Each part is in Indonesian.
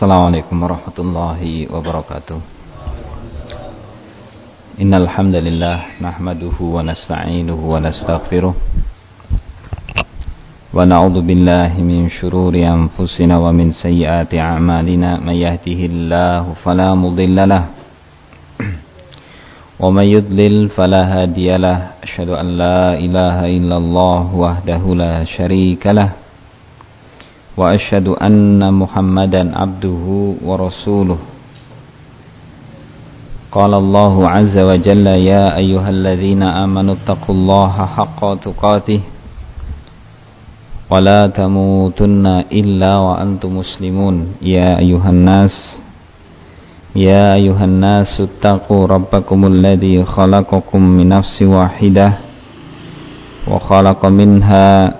Assalamualaikum warahmatullahi wabarakatuh. Innal hamdalillah nahmaduhu wa nasta'inuhu wa nastaghfiruh. Wa na'udzu billahi min shururi anfusina wa min sayyiati a'malina. May yahdihillahu fala mudilla lah. Wa may yudlil fala hadiya lah. Asyhadu an la ilaha illallah wahdahu la syarika lah. وأشهد أن محمدا عبده ورسوله. قال الله عز وجل يا أيها الذين آمنوا اتقوا الله حق تقاته ولا تموتن إلا وأنتم مسلمون. يا أيها الناس يا أيها الناس اتقوا ربكم الذي خلقكم من نفس واحدة وخلق منها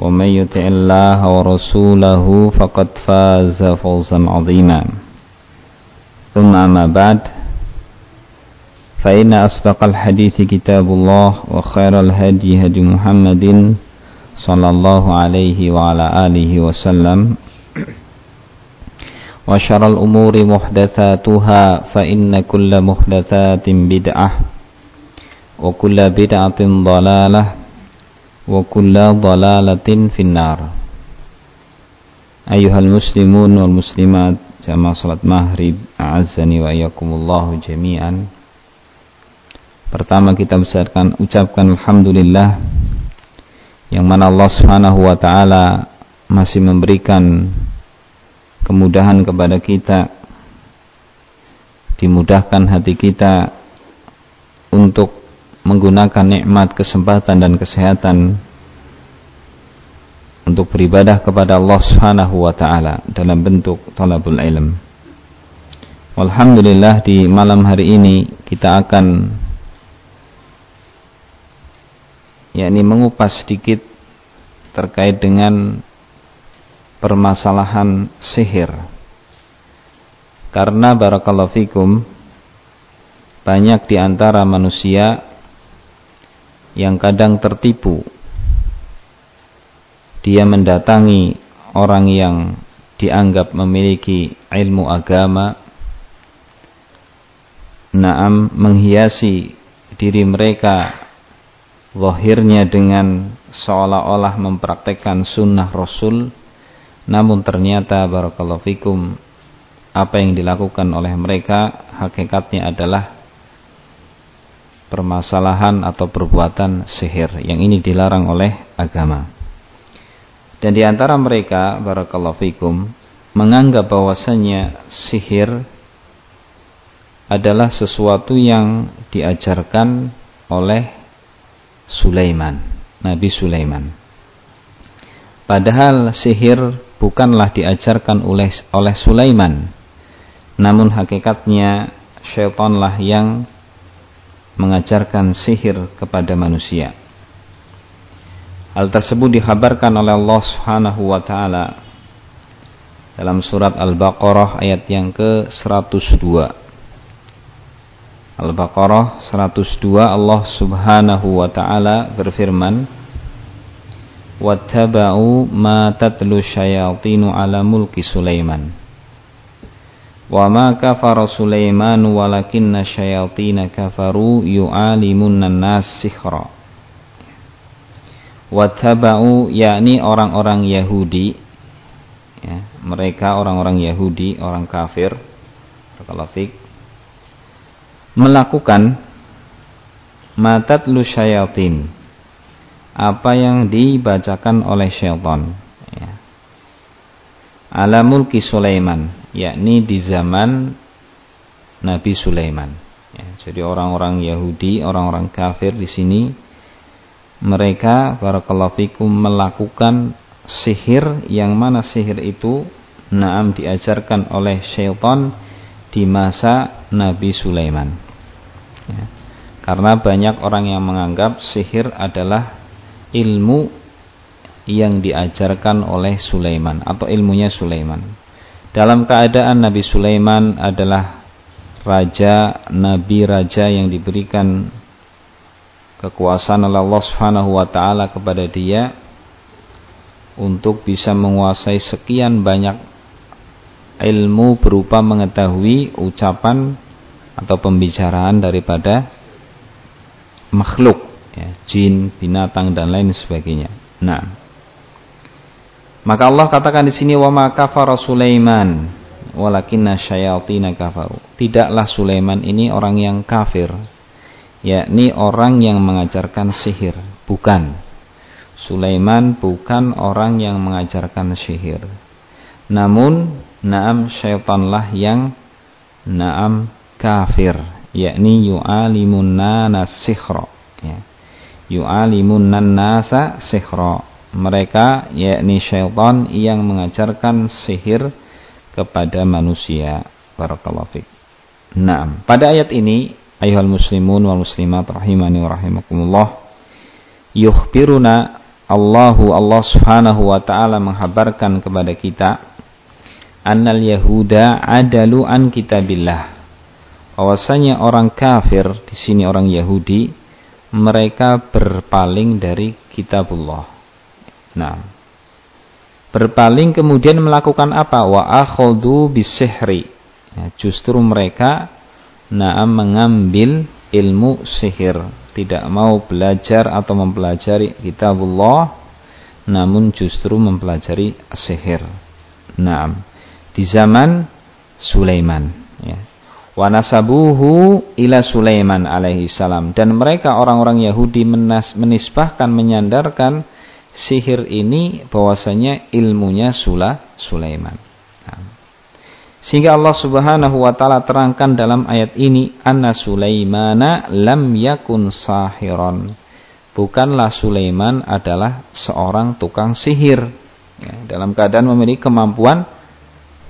ومن يطع الله ورسوله فقد فاز فوزا عظيما. ثم أما بعد فإن أصدق الحديث كتاب الله وخير الهدي هدي محمد صلى الله عليه وعلى آله وسلم. وشر الأمور محدثاتها فإن كل محدثات بدعة وكل بدعة ضلالة wa kulla dalalatin finnar. Ayuhal muslimun wal muslimat Jamaah salat maghrib A'azzani wa ayakumullahu jami'an. Pertama kita besarkan ucapkan Alhamdulillah Yang mana Allah subhanahu wa ta'ala Masih memberikan Kemudahan kepada kita Dimudahkan hati kita Untuk menggunakan nikmat kesempatan dan kesehatan untuk beribadah kepada Allah Subhanahu wa taala dalam bentuk talabul ilm. Alhamdulillah di malam hari ini kita akan yakni mengupas sedikit terkait dengan permasalahan sihir. Karena barakallahu fikum banyak di antara manusia yang kadang tertipu. Dia mendatangi orang yang dianggap memiliki ilmu agama, naam menghiasi diri mereka zahirnya dengan seolah-olah mempraktekkan sunnah Rasul, namun ternyata barakallahu fikum apa yang dilakukan oleh mereka hakikatnya adalah permasalahan atau perbuatan sihir yang ini dilarang oleh agama. Dan di antara mereka, barakallahu fikum, menganggap bahwasanya sihir adalah sesuatu yang diajarkan oleh Sulaiman, Nabi Sulaiman. Padahal sihir bukanlah diajarkan oleh oleh Sulaiman, namun hakikatnya syaitanlah yang mengajarkan sihir kepada manusia. Hal tersebut dikhabarkan oleh Allah Subhanahu wa taala dalam surat Al-Baqarah ayat yang ke-102. Al-Baqarah 102 Allah Subhanahu wa taala berfirman Wattaba'u ma tatlu syayatinu ala mulki Sulaiman Wa ma kafara Sulaiman walakinna syayatina kafaru yu'alimunna nas sihra. Wattaba'u yakni orang-orang Yahudi ya, mereka orang-orang Yahudi, orang kafir kalafik melakukan matat lu syayatin apa yang dibacakan oleh syaitan ya. Ala mulki Sulaiman yakni di zaman Nabi Sulaiman. Ya, jadi orang-orang Yahudi, orang-orang kafir di sini mereka para fikum melakukan sihir yang mana sihir itu naam diajarkan oleh syaitan di masa Nabi Sulaiman. Ya. Karena banyak orang yang menganggap sihir adalah ilmu yang diajarkan oleh Sulaiman atau ilmunya Sulaiman. Dalam keadaan Nabi Sulaiman adalah raja, nabi raja yang diberikan kekuasaan oleh Allah Subhanahu wa taala kepada dia untuk bisa menguasai sekian banyak ilmu berupa mengetahui ucapan atau pembicaraan daripada makhluk ya, jin, binatang dan lain sebagainya. Nah, maka Allah katakan di sini wa ma kafara Sulaiman walakinna syayatin kafaru. Tidaklah Sulaiman ini orang yang kafir, yakni orang yang mengajarkan sihir, bukan. Sulaiman bukan orang yang mengajarkan sihir. Namun, naam syaitanlah yang naam kafir, yakni yu'alimun nana sihra. Ya. Yu'alimun nasa sihra. Mereka, yakni syaitan yang mengajarkan sihir kepada manusia. Barakallahu. Naam. Pada ayat ini ayuhal muslimun wal muslimat rahimani wa rahimakumullah yukhbiruna Allahu Allah Subhanahu wa taala menghabarkan kepada kita annal yahuda adalu an kitabillah bahwasanya orang kafir di sini orang Yahudi mereka berpaling dari kitabullah nah. Berpaling kemudian melakukan apa? Wa akhadhu bisihri. Ya, justru mereka Naam mengambil ilmu sihir. Tidak mau belajar atau mempelajari kitabullah namun justru mempelajari sihir. Naam. Di zaman Sulaiman ya. Wa nasabuhu ila Sulaiman alaihi salam. Dan mereka orang-orang Yahudi menisbahkan menyandarkan sihir ini bahwasanya ilmunya Sula Sulaiman nah. Sehingga Allah Subhanahu wa taala terangkan dalam ayat ini anna Sulaimana lam yakun sahiron. Bukanlah Sulaiman adalah seorang tukang sihir. Ya, dalam keadaan memiliki kemampuan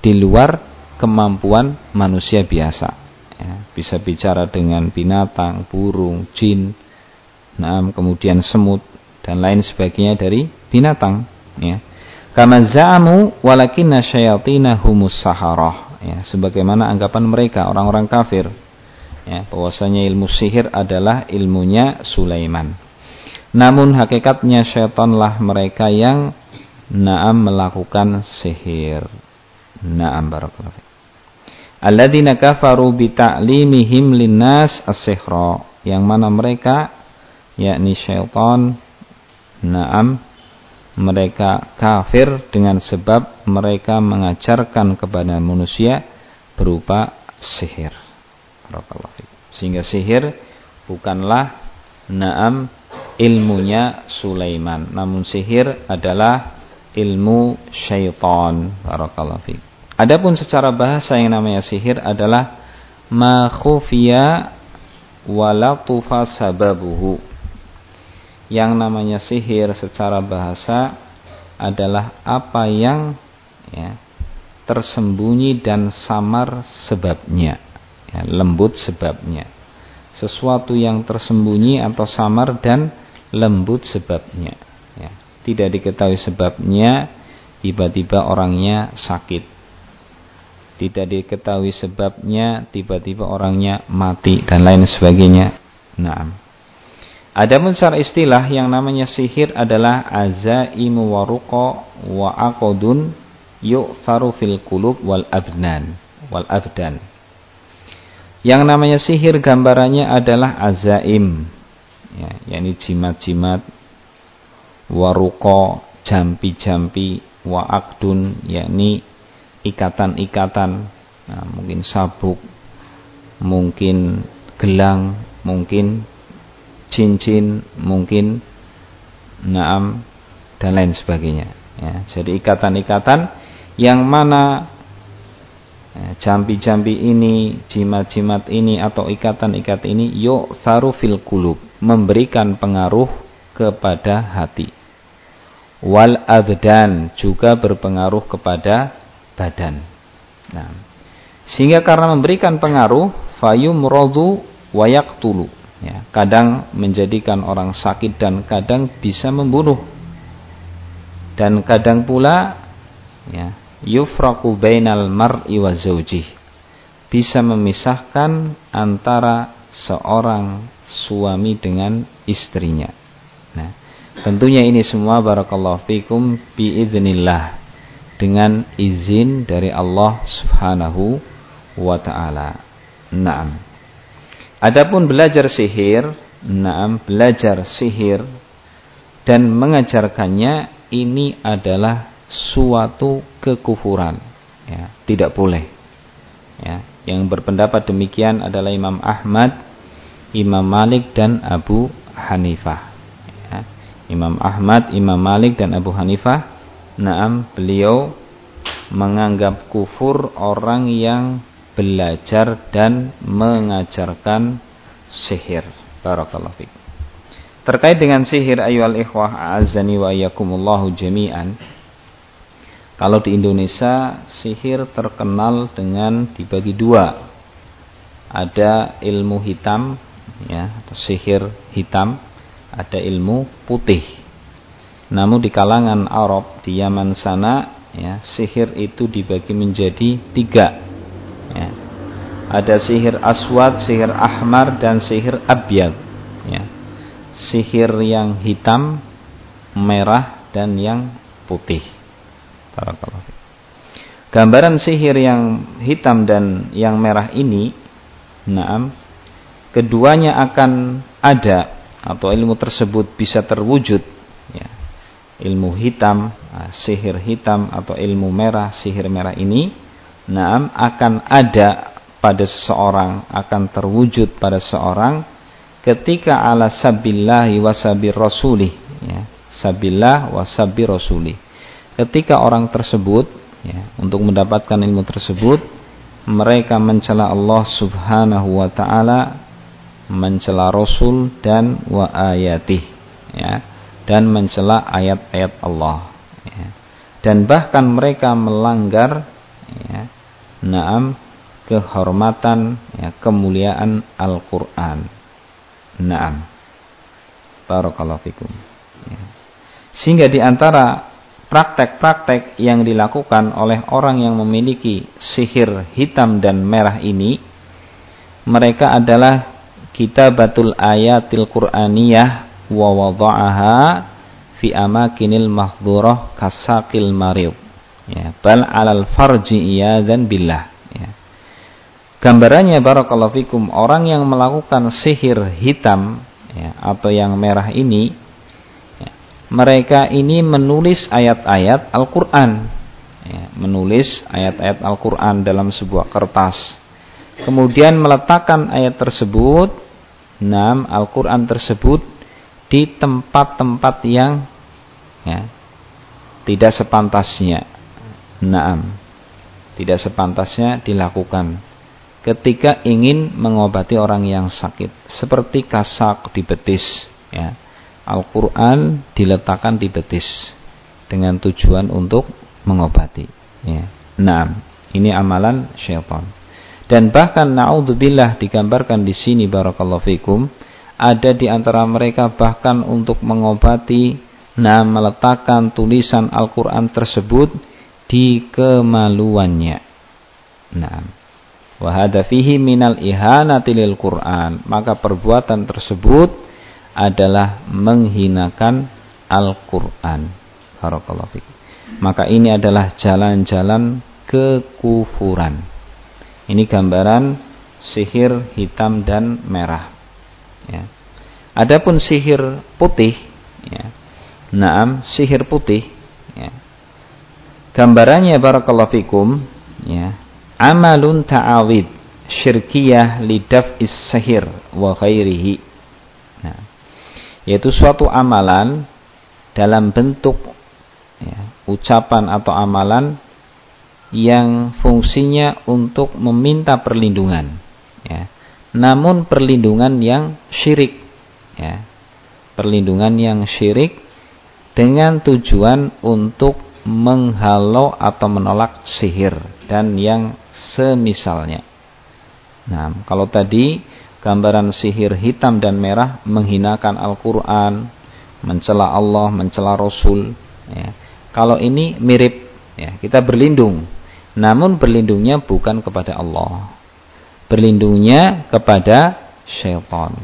di luar kemampuan manusia biasa. Ya, bisa bicara dengan binatang, burung, jin, nah, kemudian semut dan lain sebagainya dari binatang. Ya. Kama za'amu walakinna syayatina humus saharah. Ya, sebagaimana anggapan mereka orang-orang kafir. Ya, bahwasanya ilmu sihir adalah ilmunya Sulaiman. Namun hakikatnya syaitanlah mereka yang naam melakukan sihir. Naam barakallahu Alladzina kafaru bi ta'limihim linnas as-sihra. Yang mana mereka yakni syaitan naam. Mereka kafir dengan sebab mereka mengajarkan kepada manusia berupa sihir. Sehingga sihir bukanlah naam ilmunya Sulaiman, namun sihir adalah ilmu syaitan. Adapun secara bahasa yang namanya sihir adalah ma khufiya tufa sababuhu yang namanya sihir secara bahasa adalah apa yang ya, tersembunyi dan samar sebabnya, ya, lembut sebabnya. Sesuatu yang tersembunyi atau samar dan lembut sebabnya. Ya. Tidak diketahui sebabnya, tiba-tiba orangnya sakit. Tidak diketahui sebabnya, tiba-tiba orangnya mati dan lain sebagainya. Nah, Adapun secara istilah yang namanya sihir adalah azaimu waruqa wa aqdun yu'tharu fil qulub wal abdan wal abdan. Yang namanya sihir gambarannya adalah azaim ya, yakni jimat-jimat waruqa jampi-jampi wa aqdun yakni ikatan-ikatan nah, mungkin sabuk mungkin gelang mungkin cincin, mungkin naam dan lain sebagainya. Ya, jadi ikatan-ikatan yang mana ya, jambi-jambi ini, jimat-jimat ini atau ikatan-ikat ini yuk saru fil kulub memberikan pengaruh kepada hati. Wal abdan juga berpengaruh kepada badan. Nah, sehingga karena memberikan pengaruh fayum rodu wayaqtulu ya kadang menjadikan orang sakit dan kadang bisa membunuh dan kadang pula ya yufraqu bainal mar'i wa zawjih bisa memisahkan antara seorang suami dengan istrinya. Nah, tentunya ini semua barakallahu fikum biiznillah dengan izin dari Allah Subhanahu wa taala. Naam. Adapun belajar sihir, naam, belajar sihir dan mengajarkannya ini adalah suatu kekufuran. Ya, tidak boleh. Ya, yang berpendapat demikian adalah Imam Ahmad, Imam Malik dan Abu Hanifah. Ya, Imam Ahmad, Imam Malik dan Abu Hanifah, naam beliau menganggap kufur orang yang belajar dan mengajarkan sihir. Barakallahu fiik. Terkait dengan sihir ayyuhal ikhwah azani wa iyyakumullahu jami'an. Kalau di Indonesia sihir terkenal dengan dibagi dua. Ada ilmu hitam ya atau sihir hitam, ada ilmu putih. Namun di kalangan Arab di Yaman sana ya sihir itu dibagi menjadi tiga. Ada sihir aswad, sihir ahmar dan sihir abyad. Ya. Sihir yang hitam, merah dan yang putih. Gambaran sihir yang hitam dan yang merah ini, naam, keduanya akan ada atau ilmu tersebut bisa terwujud. Ya. Ilmu hitam, ah, sihir hitam atau ilmu merah, sihir merah ini, naam, akan ada pada seseorang, akan terwujud pada seorang ketika ala sabillahi wa sabir rasulih. Ya. Sabillah wa sabir rasulih ketika orang tersebut ya, untuk mendapatkan ilmu tersebut mereka mencela Allah Subhanahu wa taala mencela Rasul dan wa ayatih ya dan mencela ayat-ayat Allah ya. dan bahkan mereka melanggar ya, naam kehormatan ya, kemuliaan Al-Qur'an. Naam. Barakallahu fikum. Ya. sehingga di antara praktek-praktek yang dilakukan oleh orang yang memiliki sihir hitam dan merah ini mereka adalah kitabatul ayatil qur'aniyah wa wada'aha fi amakinil mahdhurah kasakil marib ya bal alal farji iyadzan billah. Ya gambarannya barakallahu fikum orang yang melakukan sihir hitam ya, atau yang merah ini mereka ini menulis ayat-ayat Al-Quran. Ya, menulis ayat-ayat Al-Quran dalam sebuah kertas. Kemudian meletakkan ayat tersebut, enam Al-Quran tersebut di tempat-tempat yang ya, tidak sepantasnya. Naam. Tidak sepantasnya dilakukan ketika ingin mengobati orang yang sakit seperti kasak di betis ya Al-Quran diletakkan di betis dengan tujuan untuk mengobati. Ya. Nah, ini amalan syaitan. Dan bahkan naudzubillah digambarkan di sini barakallahu fikum ada di antara mereka bahkan untuk mengobati nah meletakkan tulisan Al-Qur'an tersebut di kemaluannya. Nah, wa hadza fihi minal ihanati lil Qur'an. Maka perbuatan tersebut adalah menghinakan Al-Quran. Maka ini adalah jalan-jalan kekufuran. Ini gambaran sihir hitam dan merah. Ya. Adapun sihir putih, ya. Naam, sihir putih, ya. Gambarannya barakallahu fikum, ya. Amalun ta'awid syirkiyah lidaf is sihir wa khairihi. Nah, yaitu suatu amalan dalam bentuk ya, ucapan atau amalan yang fungsinya untuk meminta perlindungan ya. namun perlindungan yang syirik ya. perlindungan yang syirik dengan tujuan untuk menghalau atau menolak sihir dan yang semisalnya nah kalau tadi gambaran sihir hitam dan merah menghinakan Al-Quran, mencela Allah, mencela Rasul. Ya. Kalau ini mirip, ya, kita berlindung. Namun berlindungnya bukan kepada Allah. Berlindungnya kepada syaitan.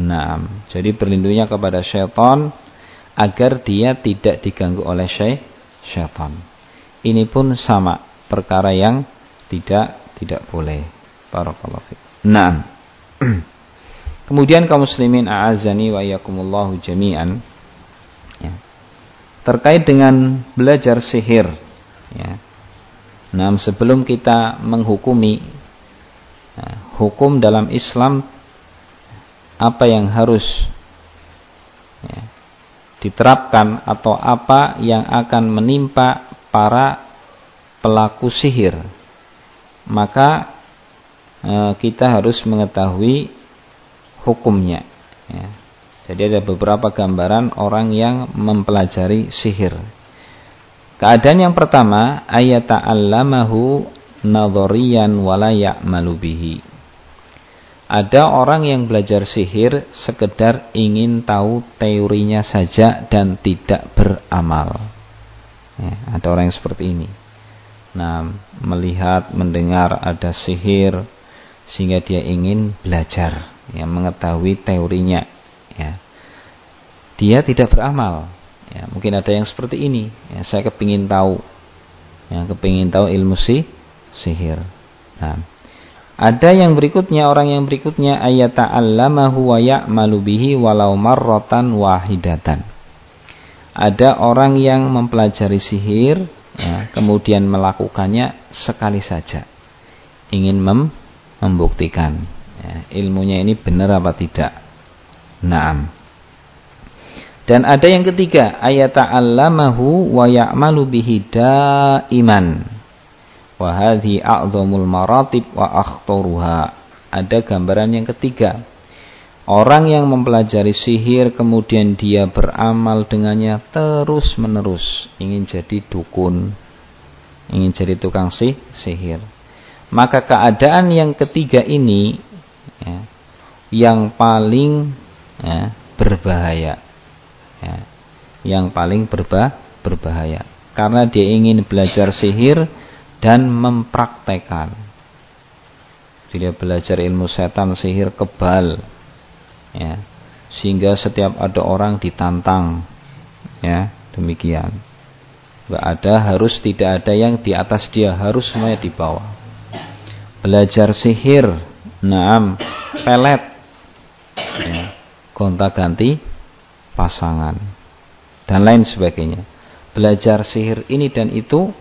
Nah, jadi berlindungnya kepada syaitan agar dia tidak diganggu oleh syaitan. Ini pun sama perkara yang tidak tidak boleh. Barakallahu fiik. Nah. Kemudian kaum muslimin a'azani wa yakumullahu jami'an ya. terkait dengan belajar sihir ya. Nah, sebelum kita menghukumi ya, hukum dalam Islam apa yang harus ya, diterapkan atau apa yang akan menimpa para pelaku sihir maka Eh, kita harus mengetahui hukumnya. Ya. Jadi ada beberapa gambaran orang yang mempelajari sihir. Keadaan yang pertama, ayat ta'allamahu nadhariyan wala ya'malu bihi. Ada orang yang belajar sihir sekedar ingin tahu teorinya saja dan tidak beramal. Ya, ada orang yang seperti ini. Nah, melihat, mendengar ada sihir, sehingga dia ingin belajar ya mengetahui teorinya ya. Dia tidak beramal ya. Mungkin ada yang seperti ini ya. Saya kepingin tahu yang kepingin tahu ilmu si sihir. Nah ada yang berikutnya orang yang berikutnya ayat ta'allamahu wa ya'malu walau marratan wahidatan. Ada orang yang mempelajari sihir ya, kemudian melakukannya sekali saja ingin mem membuktikan ya, ilmunya ini benar apa tidak. Naam. Dan ada yang ketiga, ayat ta'allamahu wa ya'malu bihi daiman. Wa hadhi a'zamul maratib wa akhtaruha. Ada gambaran yang ketiga. Orang yang mempelajari sihir kemudian dia beramal dengannya terus menerus. Ingin jadi dukun. Ingin jadi tukang sih, sihir maka keadaan yang ketiga ini ya, yang paling ya, berbahaya. Ya, yang paling berba, berbahaya. Karena dia ingin belajar sihir dan mempraktekkan. Dia belajar ilmu setan sihir kebal. Ya, sehingga setiap ada orang ditantang. Ya, demikian. Enggak ada harus tidak ada yang di atas dia, harus semuanya di bawah belajar sihir, naam, pelet, ya, gonta ganti pasangan, dan lain sebagainya. Belajar sihir ini dan itu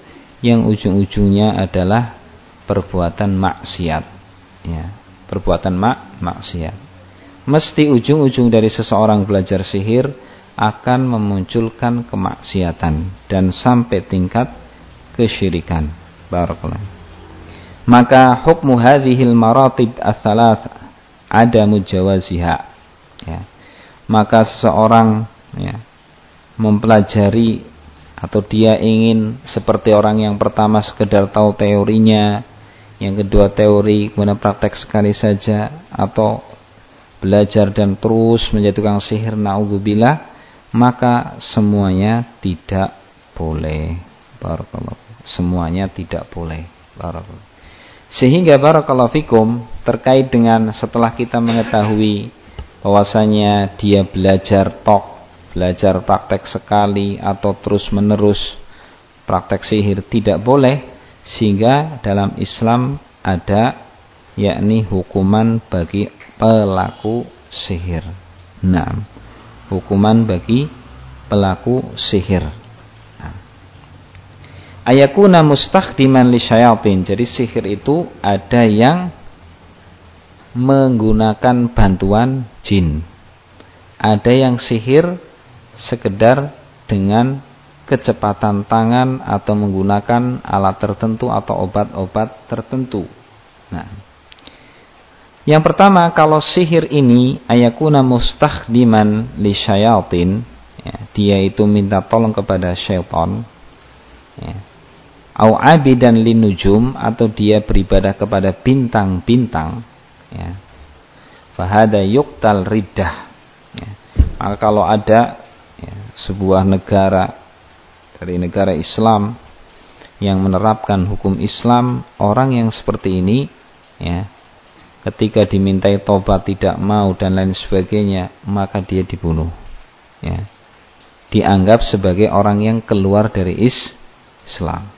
yang ujung-ujungnya adalah perbuatan maksiat, ya, perbuatan mak maksiat. Mesti ujung-ujung dari seseorang belajar sihir akan memunculkan kemaksiatan dan sampai tingkat kesyirikan. Barakallahu. Maka hukmu hadhil maratib ats-tsalath ada mujawaziha ya. Maka seseorang ya mempelajari atau dia ingin seperti orang yang pertama sekedar tahu teorinya yang kedua teori kemudian praktek sekali saja atau belajar dan terus menjadi tukang sihir naudzubillah maka semuanya tidak boleh. Barakallahu semuanya tidak boleh. Barakallahu sehingga barakallahu fikum terkait dengan setelah kita mengetahui bahwasanya dia belajar tok, belajar praktek sekali atau terus menerus praktek sihir tidak boleh sehingga dalam Islam ada yakni hukuman bagi pelaku sihir. Nah, hukuman bagi pelaku sihir ayakuna mustakhdiman li syayatin. Jadi sihir itu ada yang menggunakan bantuan jin. Ada yang sihir sekedar dengan kecepatan tangan atau menggunakan alat tertentu atau obat-obat tertentu. Nah, yang pertama kalau sihir ini ayakuna mustakhdiman li syayatin, ya, dia itu minta tolong kepada syaitan. Ya, au abidan linujum atau dia beribadah kepada bintang-bintang ya. fahada yuktal riddah ya. maka kalau ada ya, sebuah negara dari negara Islam yang menerapkan hukum Islam orang yang seperti ini ya ketika dimintai tobat tidak mau dan lain sebagainya maka dia dibunuh ya dianggap sebagai orang yang keluar dari Islam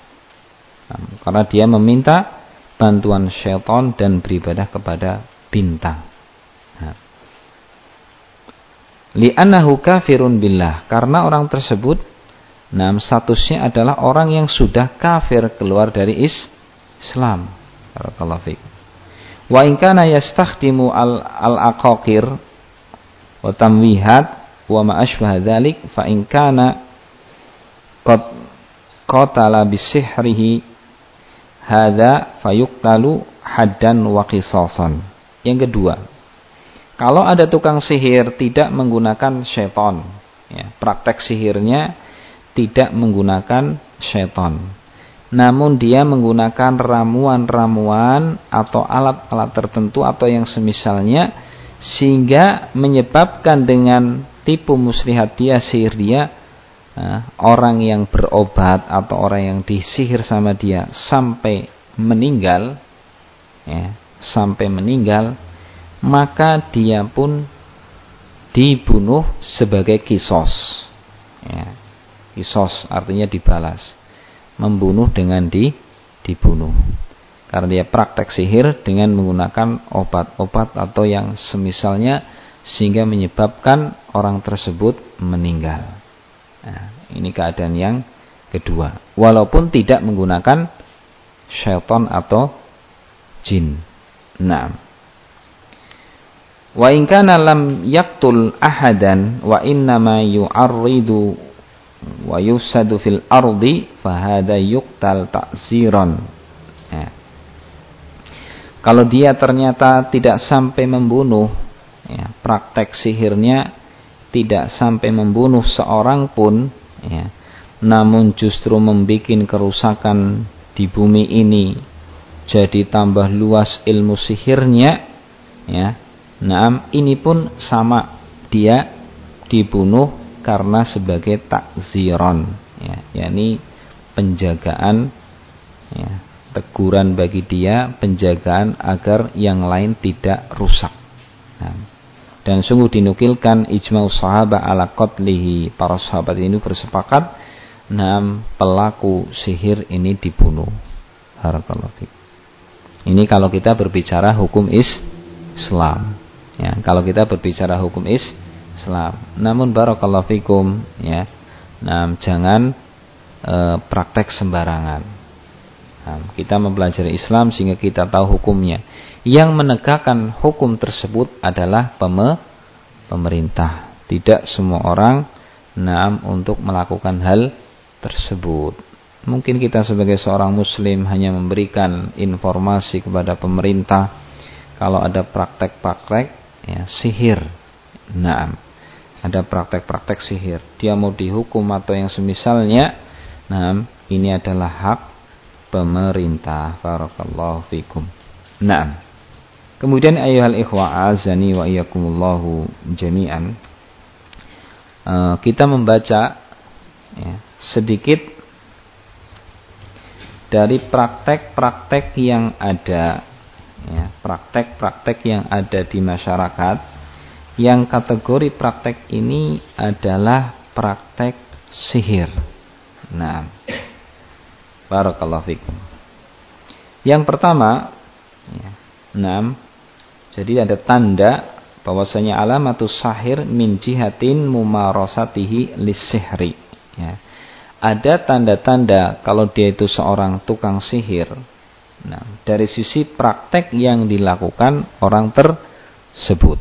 nah, karena dia meminta bantuan syaitan dan beribadah kepada bintang Li'annahu kafirun billah. Karena orang tersebut, nah statusnya adalah orang yang sudah kafir keluar dari is Islam. Barakallahu fiik. Wa in kana yastakhdimu al al-aqaqir wa tamwihat wa ma ashbaha dzalik fa in kana qad qatala bisihrihi hadza fayuqtalu haddan wa qisasan. Yang kedua, kalau ada tukang sihir tidak menggunakan seton, ya, praktek sihirnya tidak menggunakan seton. Namun dia menggunakan ramuan-ramuan atau alat-alat tertentu atau yang semisalnya sehingga menyebabkan dengan tipu muslihat dia sihir dia nah, orang yang berobat atau orang yang disihir sama dia sampai meninggal ya, sampai meninggal maka dia pun dibunuh sebagai kisos. Ya. Kisos artinya dibalas. Membunuh dengan di, dibunuh. Karena dia praktek sihir dengan menggunakan obat-obat atau yang semisalnya sehingga menyebabkan orang tersebut meninggal. Nah, ini keadaan yang kedua. Walaupun tidak menggunakan syaitan atau jin. Nah, Wa in kana lam yaqtul ahadan wa innama yu'arridu wa yusadu fil ardi fahada yuqtal ta'ziran. Ya. Kalau dia ternyata tidak sampai membunuh, ya, praktek sihirnya tidak sampai membunuh seorang pun, ya, namun justru membuat kerusakan di bumi ini, jadi tambah luas ilmu sihirnya, ya, Nah, ini pun sama dia dibunuh karena sebagai takziron, ya, yakni penjagaan, ya, teguran bagi dia, penjagaan agar yang lain tidak rusak. Nah, dan sungguh dinukilkan ijma sahabat ala qatlihi para sahabat ini bersepakat enam pelaku sihir ini dibunuh. Harakallahu Ini kalau kita berbicara hukum is Islam. Ya, kalau kita berbicara hukum Islam. Namun barakallahu fikum ya. Nah, jangan e, praktek sembarangan. Nah, kita mempelajari Islam sehingga kita tahu hukumnya. Yang menegakkan hukum tersebut adalah peme, pemerintah. Tidak semua orang nam untuk melakukan hal tersebut. Mungkin kita sebagai seorang muslim hanya memberikan informasi kepada pemerintah kalau ada praktek-praktek ya, sihir. Nah, ada praktek-praktek sihir. Dia mau dihukum atau yang semisalnya. Nah, ini adalah hak pemerintah. Barakallahu fikum. Nah, kemudian ayuhal ikhwa azani wa iyakumullahu jami'an. Uh, kita membaca ya, sedikit dari praktek-praktek yang ada ya, praktek-praktek yang ada di masyarakat yang kategori praktek ini adalah praktek sihir. Nah, barakallahu fikum. Yang pertama, ya, enam, jadi ada tanda bahwasanya alamatus sahir min jihatin mumarosatihi lisihri. Ya. Ada tanda-tanda kalau dia itu seorang tukang sihir Nah, dari sisi praktek yang dilakukan orang tersebut.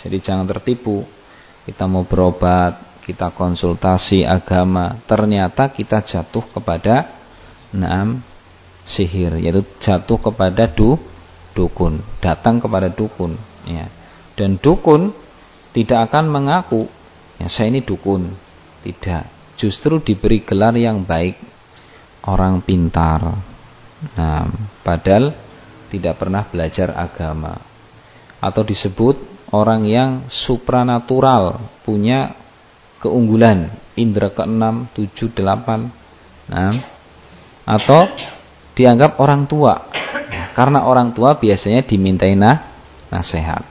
Jadi jangan tertipu. Kita mau berobat, kita konsultasi agama, ternyata kita jatuh kepada enam sihir, yaitu jatuh kepada du, dukun, datang kepada dukun. Ya. Dan dukun tidak akan mengaku, ya saya ini dukun. Tidak, justru diberi gelar yang baik, orang pintar, Nah, padahal tidak pernah belajar agama. atau disebut orang yang supranatural, punya keunggulan indera keenam, tujuh, delapan, nah, atau dianggap orang tua. karena orang tua biasanya dimintai nah, nasihat.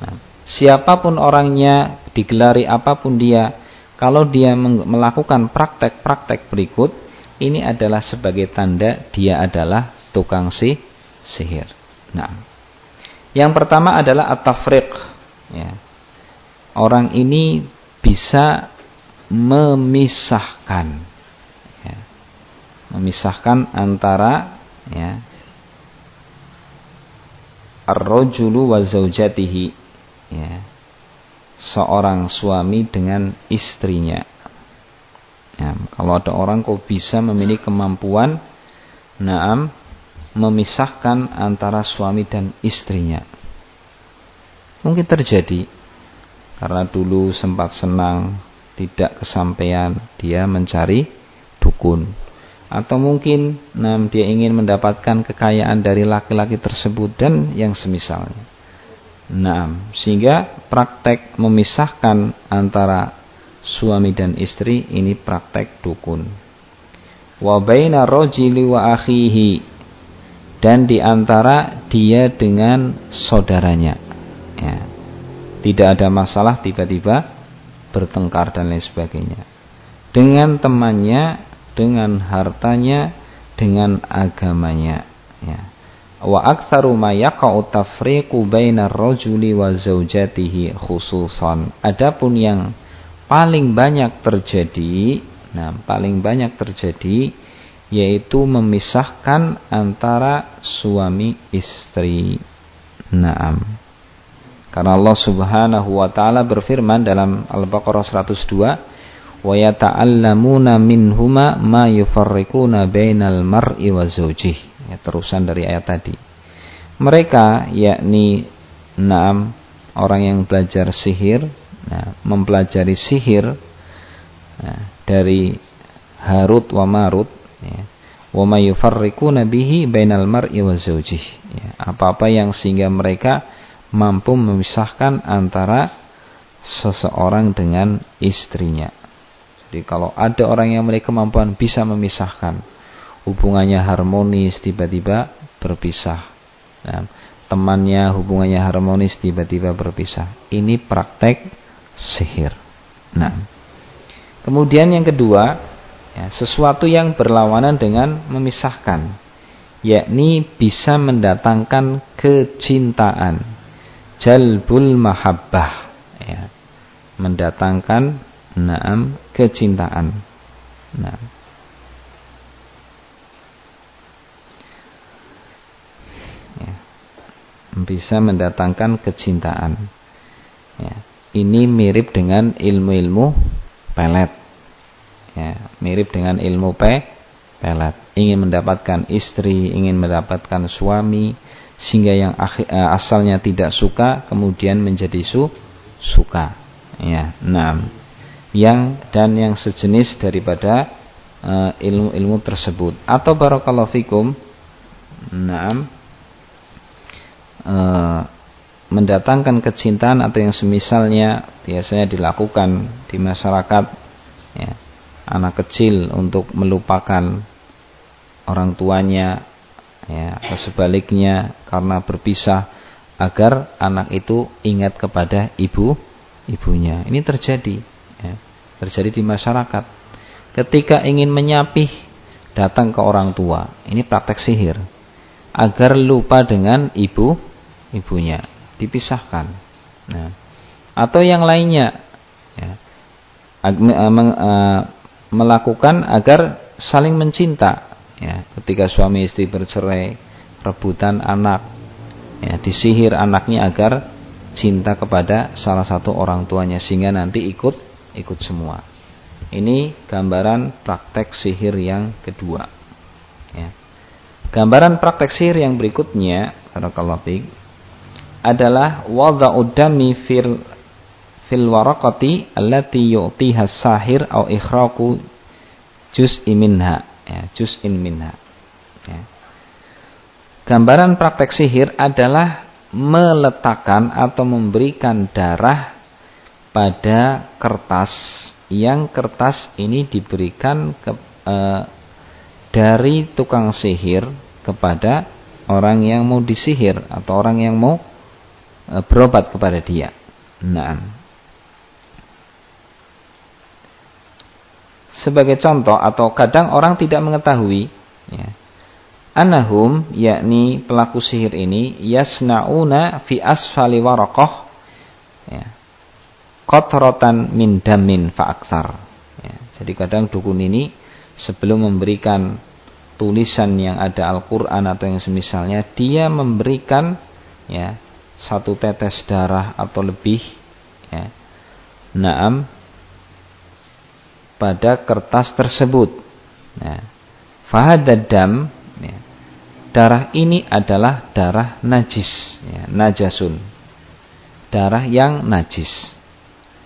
Nah, siapa pun orangnya, digelari apa pun dia, kalau dia melakukan praktek-praktek berikut, ini adalah sebagai tanda dia adalah tukang si sihir. Nah, yang pertama adalah at-tafriq. Ya. Orang ini bisa memisahkan, ya. memisahkan antara ya, ar-rajulu wa zaujatihi, ya, seorang suami dengan istrinya. Ya, kalau ada orang kok bisa memiliki kemampuan, naam, memisahkan antara suami dan istrinya. Mungkin terjadi karena dulu sempat senang, tidak kesampaian, dia mencari dukun. Atau mungkin nah, dia ingin mendapatkan kekayaan dari laki-laki tersebut dan yang semisalnya. Nah, sehingga praktek memisahkan antara suami dan istri ini praktek dukun. Wa baina rajuli wa akhihi dan di antara dia dengan saudaranya. Ya. Tidak ada masalah tiba-tiba bertengkar dan lain sebagainya. Dengan temannya, dengan hartanya, dengan agamanya. Ya. Wa aktsaru ma yaqa'u tafriqu bainar rajuli wa zaujatihi khususan. Adapun yang paling banyak terjadi, nah paling banyak terjadi yaitu memisahkan antara suami istri. Naam. Karena Allah Subhanahu wa taala berfirman dalam Al-Baqarah 102, "Wa yata'allamuna minhuma ma yufarriquna bainal mar'i wa zawjih." Ya, terusan dari ayat tadi. Mereka yakni naam orang yang belajar sihir, nah, mempelajari sihir nah, dari Harut wa Marut ya. Wa may yufarriquna bihi bainal mar'i wa. Ya. Apa-apa yang sehingga mereka mampu memisahkan antara seseorang dengan istrinya. Jadi kalau ada orang yang memiliki kemampuan bisa memisahkan hubungannya harmonis tiba-tiba berpisah. Nah, temannya hubungannya harmonis tiba-tiba berpisah. Ini praktek sihir. Nah, kemudian yang kedua ya, sesuatu yang berlawanan dengan memisahkan yakni bisa mendatangkan kecintaan jalbul mahabbah ya, mendatangkan naam kecintaan. Nah. Ya, bisa mendatangkan kecintaan. Ya, ini mirip dengan ilmu-ilmu pelet ya, mirip dengan ilmu pe pelat ingin mendapatkan istri ingin mendapatkan suami sehingga yang eh, asalnya tidak suka kemudian menjadi su suka. Ya enam yang dan yang sejenis daripada eh, ilmu-ilmu uh, tersebut. Atau barakallahu fikum enam uh, mendatangkan kecintaan atau yang semisalnya biasanya dilakukan di masyarakat. Ya anak kecil untuk melupakan orang tuanya ya atau sebaliknya karena berpisah agar anak itu ingat kepada ibu ibunya. Ini terjadi ya, terjadi di masyarakat. Ketika ingin menyapih datang ke orang tua. Ini praktek sihir. Agar lupa dengan ibu ibunya. Dipisahkan. Nah atau yang lainnya ya, melakukan agar saling mencinta. Ya ketika suami istri bercerai rebutan anak ya disihir anaknya agar cinta kepada salah satu orang tuanya sehingga nanti ikut ikut semua. Ini gambaran praktek sihir yang kedua. Ya. Gambaran praktek sihir yang berikutnya adalah wada'ud dami fil fil warakati allati yu'tiha sahir au ikhraqu juz'in minha ya juz'in minha ya. gambaran praktek sihir adalah meletakkan atau memberikan darah pada kertas yang kertas ini diberikan ke, e, dari tukang sihir kepada orang yang mau disihir atau orang yang mau e, berobat kepada dia. Nah, sebagai contoh atau kadang orang tidak mengetahui ya, anahum yakni pelaku sihir ini yasnauna fi asfali waraqah ya, kotrotan min damin fa'aksar. Ya, jadi kadang dukun ini sebelum memberikan tulisan yang ada Al-Quran atau yang semisalnya, dia memberikan ya satu tetes darah atau lebih ya, naam pada kertas tersebut. Ya, fahadadam ya, darah ini adalah darah najis, ya, najasun, darah yang najis.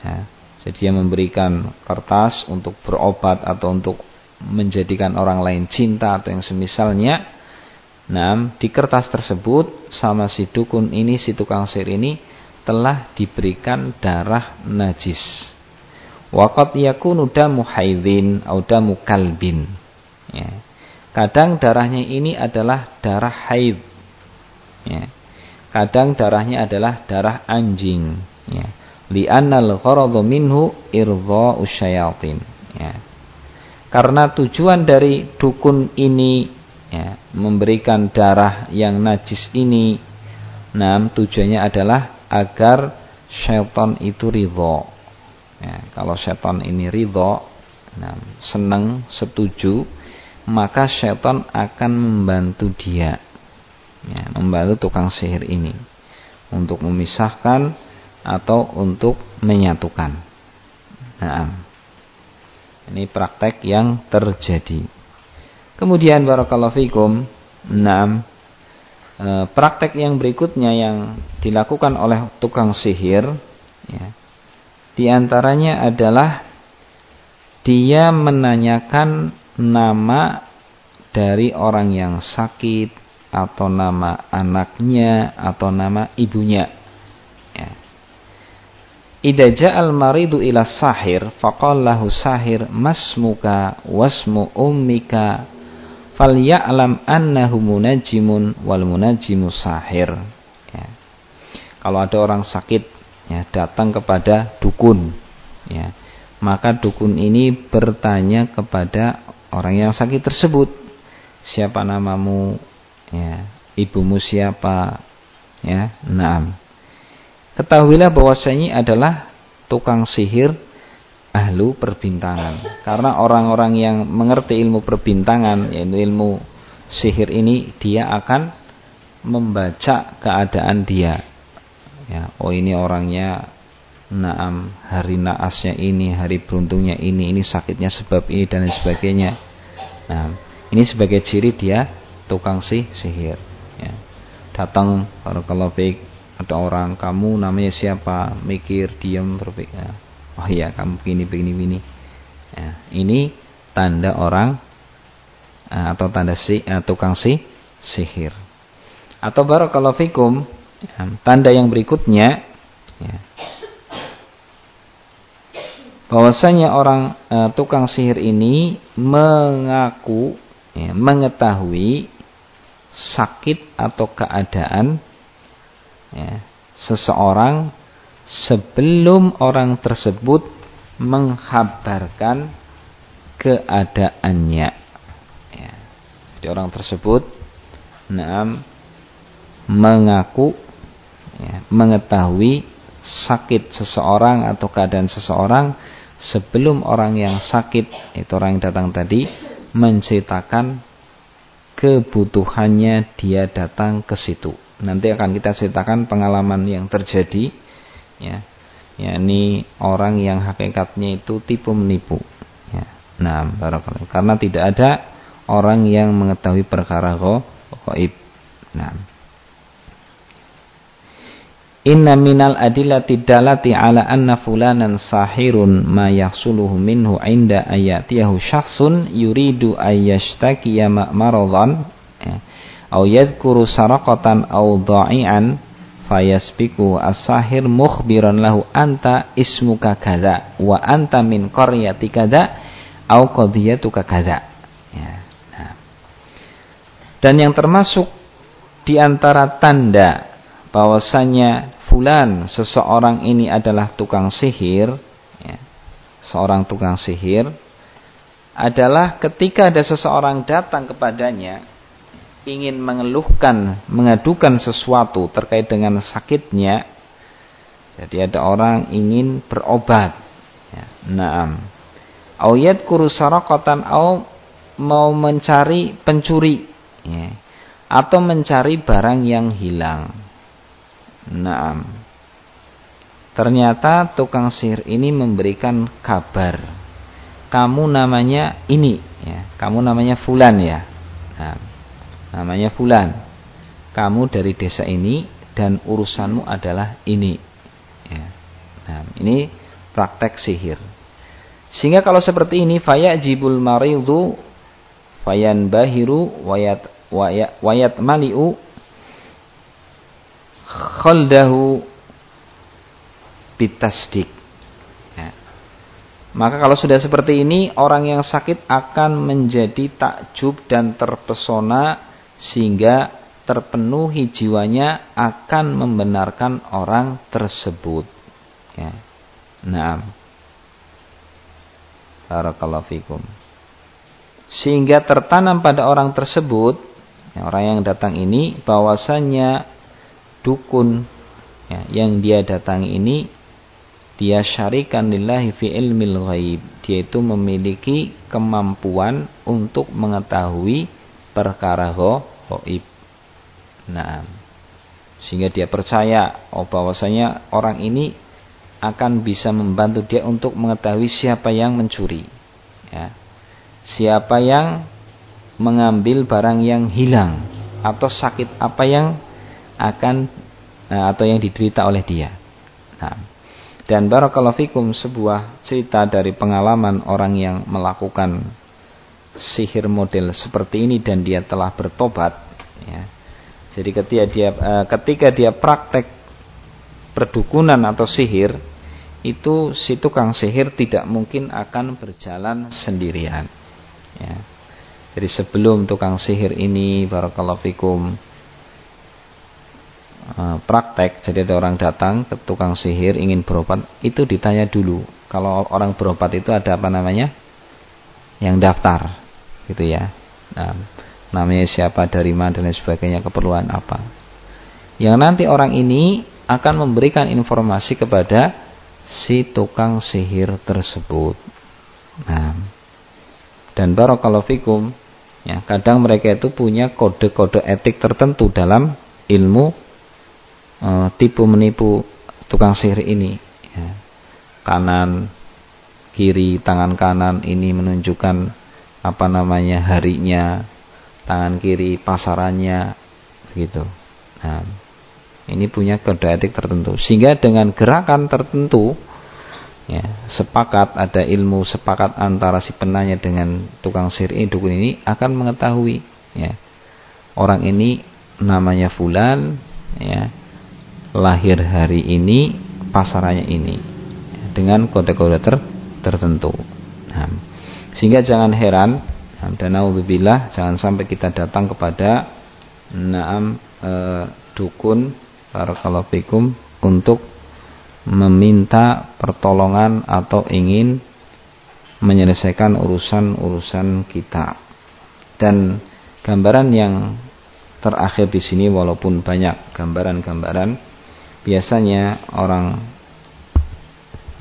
Ya, jadi dia memberikan kertas untuk berobat atau untuk menjadikan orang lain cinta atau yang semisalnya. Nah, di kertas tersebut sama si dukun ini, si tukang sihir ini telah diberikan darah najis. Waqat yakunu damu haidin atau damu kalbin. Ya. Kadang darahnya ini adalah darah haid. Ya. Kadang darahnya adalah darah anjing. Ya li'annal gharadu minhu irdha'u syayatin ya karena tujuan dari dukun ini ya, memberikan darah yang najis ini nah tujuannya adalah agar syaitan itu ridho ya, kalau syaitan ini ridho nah, senang setuju maka syaitan akan membantu dia ya, membantu tukang sihir ini untuk memisahkan atau untuk menyatukan. Nah, ini praktek yang terjadi. Kemudian barakallahu fikum, nah, praktek yang berikutnya yang dilakukan oleh tukang sihir, ya, di antaranya adalah dia menanyakan nama dari orang yang sakit atau nama anaknya atau nama ibunya Idza ja'al maridu ila sahir faqala lahu sahir masmuka wasmu ummika falyalam annahu munajjimun wal munajjimu sahir. Ya. Kalau ada orang sakit ya datang kepada dukun ya maka dukun ini bertanya kepada orang yang sakit tersebut siapa namamu ya ibumu siapa ya nah Ketahuilah bahwasanya adalah tukang sihir ahlu perbintangan. Karena orang-orang yang mengerti ilmu perbintangan, yaitu ilmu sihir ini, dia akan membaca keadaan dia. Ya, oh ini orangnya naam hari naasnya ini, hari beruntungnya ini, ini sakitnya sebab ini dan sebagainya. Nah, ini sebagai ciri dia tukang sih sihir. Ya. Datang kalau baik ada orang kamu namanya siapa mikir diam berpikir oh iya kamu begini begini begini ya, ini tanda orang eh, atau tanda si uh, tukang si sihir atau barakallahu fikum ya, tanda yang berikutnya ya, bahwasanya orang uh, tukang sihir ini mengaku ya, mengetahui sakit atau keadaan ya, seseorang sebelum orang tersebut menghabarkan keadaannya. Ya. Jadi orang tersebut nah, mengaku ya, mengetahui sakit seseorang atau keadaan seseorang sebelum orang yang sakit itu orang yang datang tadi menceritakan kebutuhannya dia datang ke situ. Nanti akan kita ceritakan pengalaman yang terjadi ya. yakni orang yang hakikatnya itu tipu menipu. Ya. Nah, barakallahu. Karena tidak ada orang yang mengetahui perkara gaib. Nah. Inna minal adillati dalati ala anna fulanan sahirun ma yahsuluhu minhu inda ayatiyahu syakhsun yuridu ayyashtakiya ma'maradan ya au yadhkuru saraqatan au dha'ian fayasbiku as-sahir mukhbiran lahu anta ismuka kadza wa anta min qaryati kadza au qadiyatuka kadza ya nah. dan yang termasuk di antara tanda bahwasanya fulan seseorang ini adalah tukang sihir ya, seorang tukang sihir adalah ketika ada seseorang datang kepadanya ingin mengeluhkan, mengadukan sesuatu terkait dengan sakitnya. Jadi ada orang ingin berobat. Ya, naam. Auyat kurusarokotan au mau mencari pencuri. Ya, atau mencari barang yang hilang. Naam. Ternyata tukang sihir ini memberikan kabar. Kamu namanya ini ya. Kamu namanya fulan ya. Nah, namanya fulan. Kamu dari desa ini dan urusanmu adalah ini ya. nah ini praktek sihir. Sehingga kalau seperti ini jibul maridu fayan bahiru wayat wayat, wayat maliu khaldahu bitasdik maka kalau sudah seperti ini, orang yang sakit akan menjadi takjub dan terpesona sehingga terpenuhi jiwanya akan membenarkan orang tersebut. Ya. Nah, Barakallahu fikum. Sehingga tertanam pada orang tersebut, ya, orang yang datang ini, bahwasanya dukun ya, yang dia datang ini dia syarikan lillahi fi ilmil ghaib. Dia itu memiliki kemampuan untuk mengetahui perkara ghaib. Nah, sehingga dia percaya oh bahwasanya orang ini akan bisa membantu dia untuk mengetahui siapa yang mencuri. Ya. Siapa yang mengambil barang yang hilang atau sakit apa yang akan eh, atau yang diderita oleh dia. Nah, dan barakallahu fikum sebuah cerita dari pengalaman orang yang melakukan sihir model seperti ini dan dia telah bertobat ya. Jadi ketika dia eh, ketika dia praktek perdukunan atau sihir itu si tukang sihir tidak mungkin akan berjalan sendirian ya. Jadi sebelum tukang sihir ini barakallahu fikum Eh, praktek. Jadi ada orang datang ke tukang sihir ingin berobat itu ditanya dulu. Kalau orang berobat itu ada apa namanya? Yang daftar gitu ya. Nah, namanya siapa dari mana dan lain sebagainya keperluan apa. Yang nanti orang ini akan memberikan informasi kepada si tukang sihir tersebut. Nah dan barakallahu fikum ya kadang mereka itu punya kode-kode etik tertentu dalam ilmu uh, tipu menipu tukang sihir ini. Ya. Kanan, kiri, tangan kanan ini menunjukkan apa namanya harinya, tangan kiri pasarannya, gitu. Nah, ini punya kode etik tertentu. Sehingga dengan gerakan tertentu, ya, sepakat ada ilmu sepakat antara si penanya dengan tukang sihir ini, dukun ini akan mengetahui, ya, orang ini namanya Fulan, ya, lahir hari ini pasarannya ini dengan kode-kode ter tertentu. Nah, sehingga jangan heran nah, dan naudzubillah jangan sampai kita datang kepada naam e, dukun barakallahu fikum untuk meminta pertolongan atau ingin menyelesaikan urusan-urusan kita. Dan gambaran yang terakhir di sini walaupun banyak gambaran-gambaran biasanya orang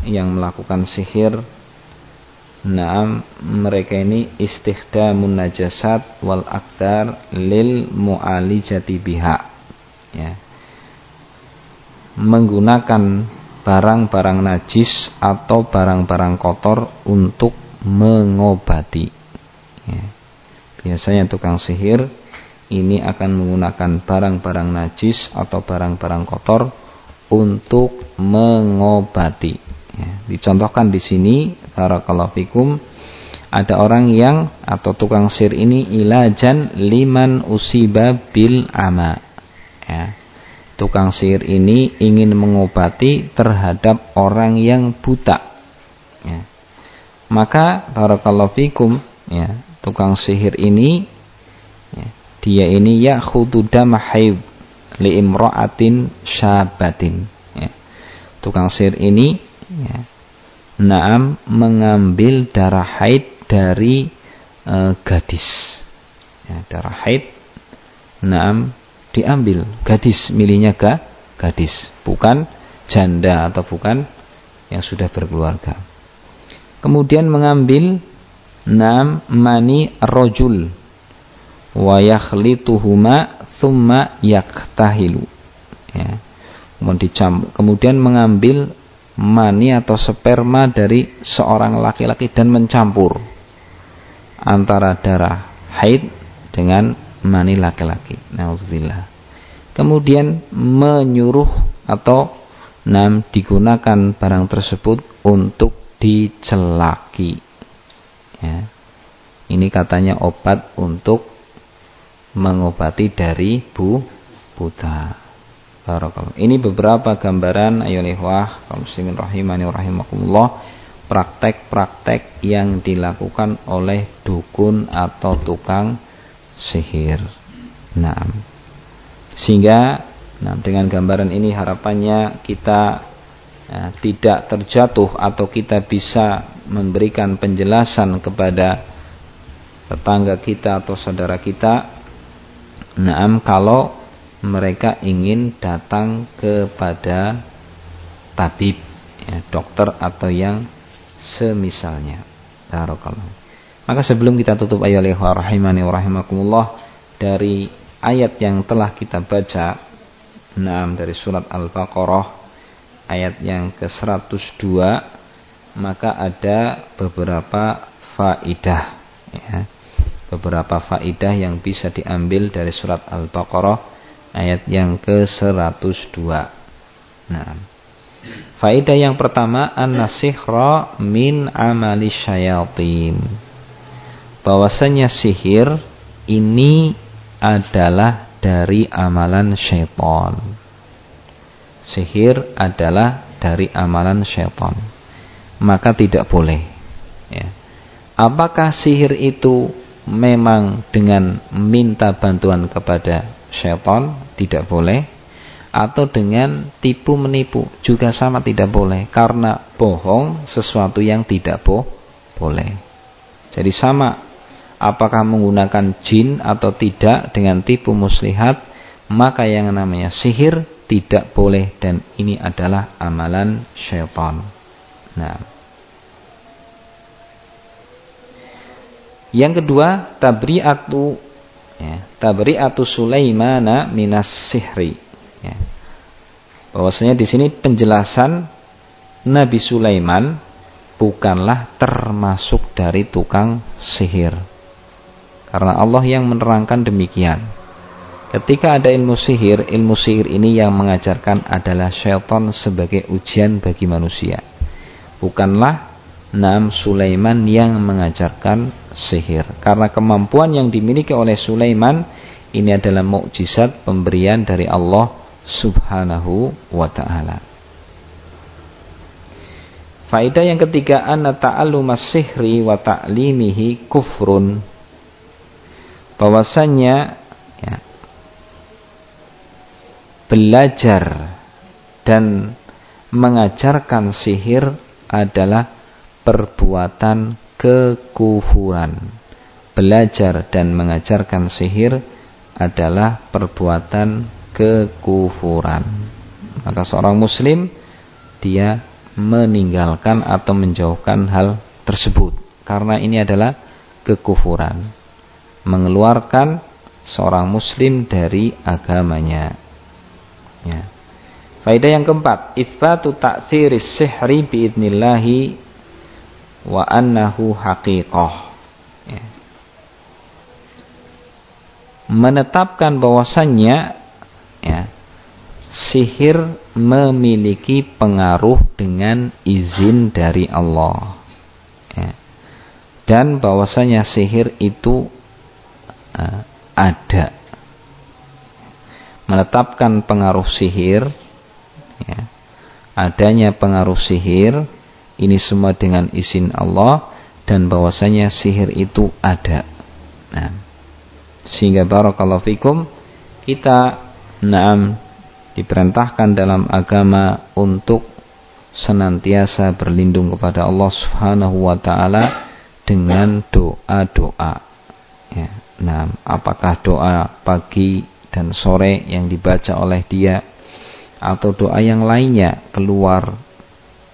yang melakukan sihir Naam mereka ini istikhdamun najasat wal aktar lil mu'alijati biha ya. Menggunakan barang-barang najis atau barang-barang kotor untuk mengobati ya. Biasanya tukang sihir ini akan menggunakan barang-barang najis atau barang-barang kotor untuk mengobati. Ya, dicontohkan di sini barakallahu fikum ada orang yang atau tukang sir ini ilajan liman usiba bil ama. Ya. tukang sihir ini ingin mengobati terhadap orang yang buta. Ya. Maka barakallahu fikum ya, tukang sihir ini ya, dia ini ya khududama haid li imra'atin syabatin. Ya. Tukang sihir ini ya, Naam mengambil darah haid dari uh, gadis. Ya, darah haid Naam diambil. Gadis milihnya ga, gadis. Bukan janda atau bukan yang sudah berkeluarga. Kemudian mengambil enam mani rojul. Wa yakhlituhuma thumma yaktahilu ya. kemudian mengambil mani atau sperma dari seorang laki-laki dan mencampur antara darah haid dengan mani laki-laki. Nauzubillah. Kemudian menyuruh atau nam digunakan barang tersebut untuk dicelaki. Ya. Ini katanya obat untuk mengobati dari bu buta. Barakallah. Ini beberapa gambaran ayolihwah kaum muslimin rahimani rahimakumullah praktek-praktek yang dilakukan oleh dukun atau tukang sihir. Nah, sehingga nah, dengan gambaran ini harapannya kita ya, tidak terjatuh atau kita bisa memberikan penjelasan kepada tetangga kita atau saudara kita. Naam kalau mereka ingin datang kepada tabib, ya, dokter atau yang semisalnya. Barakallahu. Maka sebelum kita tutup ayat rahimani wa dari ayat yang telah kita baca enam dari surat Al-Baqarah ayat yang ke-102 maka ada beberapa faidah ya. Beberapa faidah yang bisa diambil dari surat Al-Baqarah ayat yang ke-102. Nah, faidah yang pertama an-nasihra min amali syayatin bahwasanya sihir ini adalah dari amalan syaitan. Sihir adalah dari amalan syaitan. Maka tidak boleh. Ya. Apakah sihir itu memang dengan minta bantuan kepada syaitan? Tidak boleh. Atau dengan tipu menipu juga sama tidak boleh. Karena bohong sesuatu yang tidak boh boleh. Jadi sama apakah menggunakan jin atau tidak dengan tipu muslihat maka yang namanya sihir tidak boleh dan ini adalah amalan syaitan nah yang kedua tabri'atu ya, tabri'atu Sulaimana minas sihri ya. bahwasanya di sini penjelasan Nabi Sulaiman bukanlah termasuk dari tukang sihir karena Allah yang menerangkan demikian. Ketika ada ilmu sihir, ilmu sihir ini yang mengajarkan adalah syaitan sebagai ujian bagi manusia. Bukanlah Nam Sulaiman yang mengajarkan sihir. Karena kemampuan yang dimiliki oleh Sulaiman ini adalah mukjizat pemberian dari Allah Subhanahu wa taala. Faedah yang ketiga anna ta'allumas sihri wa ta'limihi kufrun bahwasannya ya, belajar dan mengajarkan sihir adalah perbuatan kekufuran. Belajar dan mengajarkan sihir adalah perbuatan kekufuran. Maka seorang muslim dia meninggalkan atau menjauhkan hal tersebut karena ini adalah kekufuran mengeluarkan seorang muslim dari agamanya. Ya. Faedah yang keempat, isbatu ta'siris sihri biidnillahi wa annahu haqiqah. Ya. Menetapkan bahwasannya ya, sihir memiliki pengaruh dengan izin dari Allah. Ya. Dan bahwasanya sihir itu uh, ada. menetapkan pengaruh sihir ya, adanya pengaruh sihir ini semua dengan izin Allah dan bahwasanya sihir itu ada nah sehingga barakallahu fikum kita naam diperintahkan dalam agama untuk senantiasa berlindung kepada Allah Subhanahu wa taala dengan doa-doa. Ya. Nah, apakah doa pagi dan sore yang dibaca oleh dia atau doa yang lainnya keluar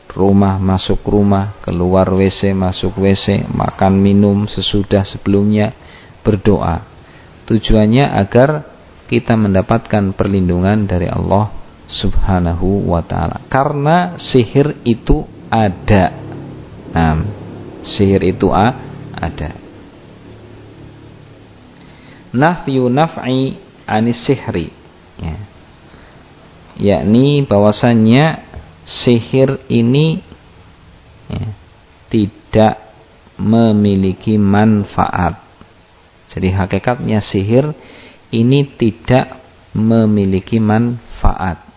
rumah masuk rumah, keluar WC masuk WC, makan minum sesudah sebelumnya berdoa. Tujuannya agar kita mendapatkan perlindungan dari Allah Subhanahu wa taala. Karena sihir itu ada. Nah, sihir itu a, ada. Nafyu naf'i anis sihri. Ya. Yakni bahwasannya sihir ini ya, tidak memiliki manfaat. Jadi hakikatnya sihir ini tidak memiliki manfaat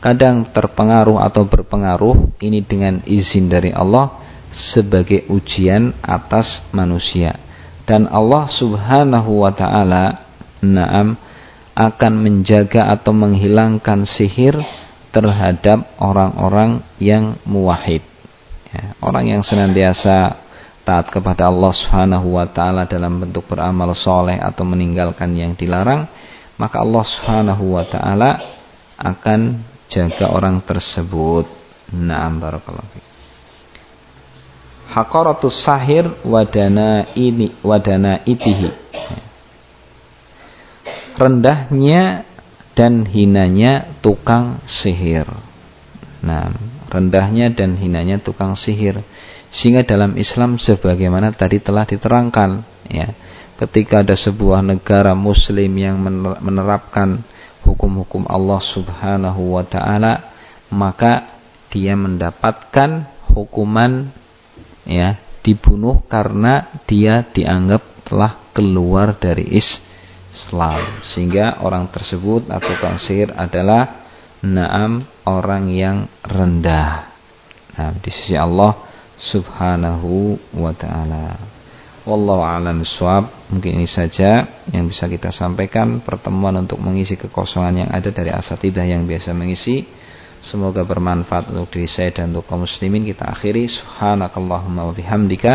kadang terpengaruh atau berpengaruh ini dengan izin dari Allah sebagai ujian atas manusia dan Allah Subhanahu wa taala na'am akan menjaga atau menghilangkan sihir terhadap orang-orang yang muwahhid ya, orang yang senantiasa taat kepada Allah Subhanahu wa taala dalam bentuk beramal soleh atau meninggalkan yang dilarang maka Allah Subhanahu wa taala akan jaga orang tersebut. Naam barakallahu fiik. Haqaratus sahir wadana ini wadana itihi. Rendahnya dan hinanya tukang sihir. Nah, rendahnya dan hinanya tukang sihir. Sehingga dalam Islam sebagaimana tadi telah diterangkan, ya, ketika ada sebuah negara Muslim yang menerapkan hukum-hukum Allah Subhanahu wa taala maka dia mendapatkan hukuman ya dibunuh karena dia dianggap telah keluar dari Islam sehingga orang tersebut atau kansir adalah naam orang yang rendah nah di sisi Allah Subhanahu wa taala Wallahu a'lam bishawab. Mungkin ini saja yang bisa kita sampaikan pertemuan untuk mengisi kekosongan yang ada dari asatidah yang biasa mengisi. Semoga bermanfaat untuk diri saya dan untuk kaum muslimin. Kita akhiri subhanakallahumma wa bihamdika